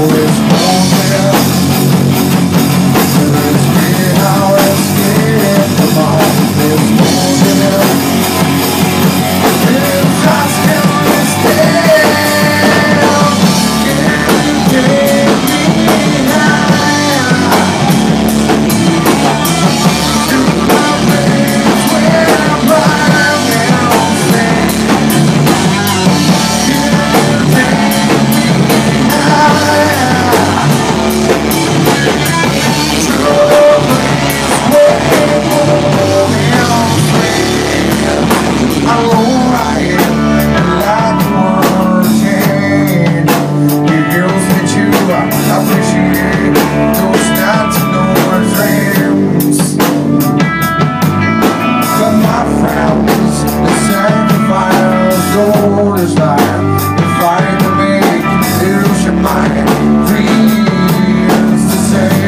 Oh.